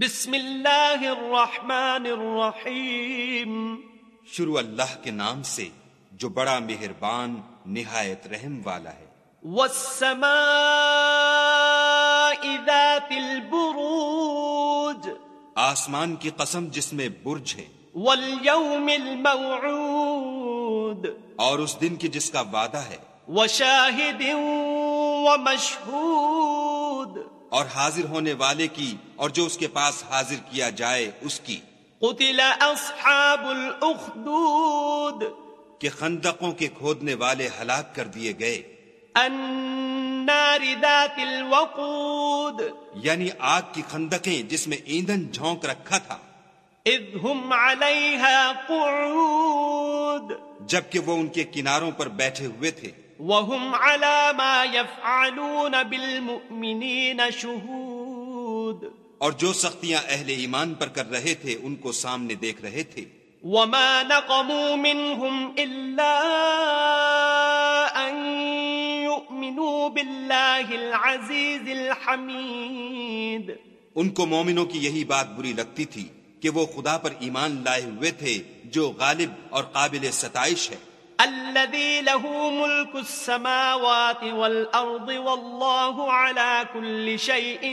بسم اللہ الرحمن الرحیم شروع اللہ کے نام سے جو بڑا مہربان نہایت رحم والا ہے۔ والسماء ذات البروج آسمان کی قسم جس میں برج ہے۔ والیوم الموعود اور اس دن کی جس کا وعدہ ہے۔ وشاہد ومشہود اور حاضر ہونے والے کی اور جو اس کے پاس حاضر کیا جائے اس کی۔ قتل اصحاب الاخدود۔ کہ خندقوں کے کھودنے والے ہلاک کر دیے گئے۔ النار ذات الوقود۔ یعنی آگ کی خندقیں جس میں ایندھن جھونک رکھا تھا۔ اذ هم علیہا قعود۔ جبکہ وہ ان کے کناروں پر بیٹھے ہوئے تھے۔ وهم على ما يفعلون بالمؤمنين شهود۔ اور جو سختیاں اہل ایمان پر کر رہے تھے ان کو سامنے دیکھ رہے تھے۔ وما نقموا منهم إلا أن يؤمنوا بالله العزيز الحميد۔ ان کو مومنوں کی یہی بات بری لگتی تھی۔ کہ وہ خدا پر ایمان لائے ہوئے تھے جو غالب اور قابل ستائش ہے۔ الذي له ملك السماوات والأرض والله على كل شيء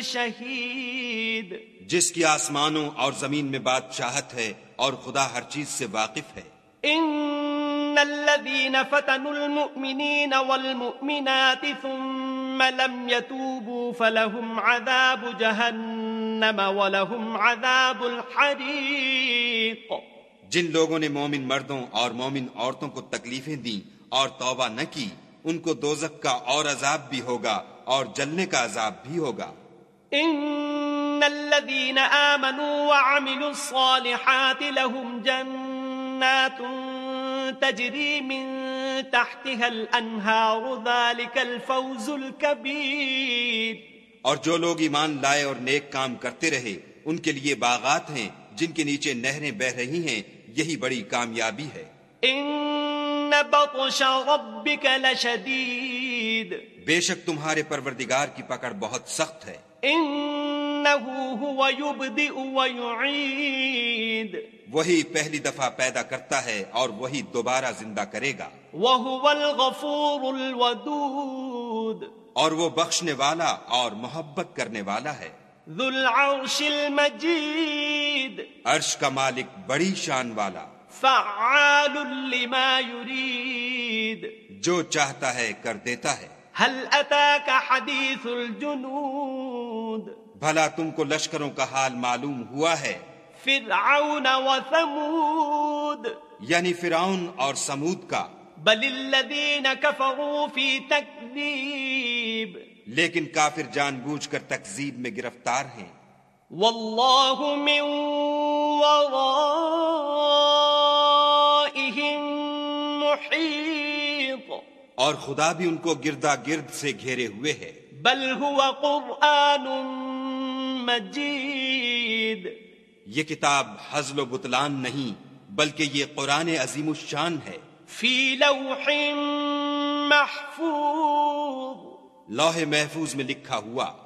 شهيد۔ جس کی آسمانوں اور زمین میں بادشاہت ہے اور خدا ہر چیز سے واقف ہے۔ إن الذين فتنوا المؤمنين والمؤمنات ثم لم يتوبوا فلهم عذاب جهنم۔ ولهم عذاب الحريق جن لوگوں نے مومن مردوں اور مومن عورتوں کو تکلیفیں دیں اور توبہ نہ کی ان کو دوزک کا اور عذاب بھی ہوگا اور جلنے کا عذاب بھی ہوگا۔ إن الذين آمنوا وعملوا الصالحات لهم جنات تجري من تحتها الأنهار ذلك الفوز الكبير اور جو لوگ ایمان لائے اور نیک کام کرتے رہے ان کے لیے باغات ہیں جن کے نیچے نہریں بہ رہی ہیں یہی بڑی کامیابی ہے۔ إن بطش ربك لشديد بے شک تمہارے پروردگار کی پکڑ بہت سخت ہے۔ إنه هو يبدئ ويعيد وہی پہلی دفعہ پیدا کرتا ہے اور وہی دوبارہ زندہ کرے گا۔ وهو الغفور الودود۔ اور وہ بخشنے والا اور محبت کرنے والا ہے۔ ذو العرش المجيد. عرش کا مالک بڑی شان والا۔ فعال لما يريد. جو چاہتا ہے کر دیتا ہے۔ هل أتاك حديث الجنود؟ بھلا تم کو لشکروں کا حال معلوم ہوا ہے۔ فرعون وثمود. یعنی فرعون اور سمود کا۔ بل الذين كفروا في تكذيب لیکن کافر جان بوجھ کر تکذیب میں گرفتار ہیں۔ والله من ورائهم محيط اور خدا بھی ان کو گردا گرد سے گھیرے ہوئے ہے۔ بل هو قرآن مجيد یہ کتاب حزل و بطلان نہیں بلکہ یہ قرآن عظیم الشان ہے۔ فی لوح محفوظ۔ لوح محفوظ میں لکھا ہوا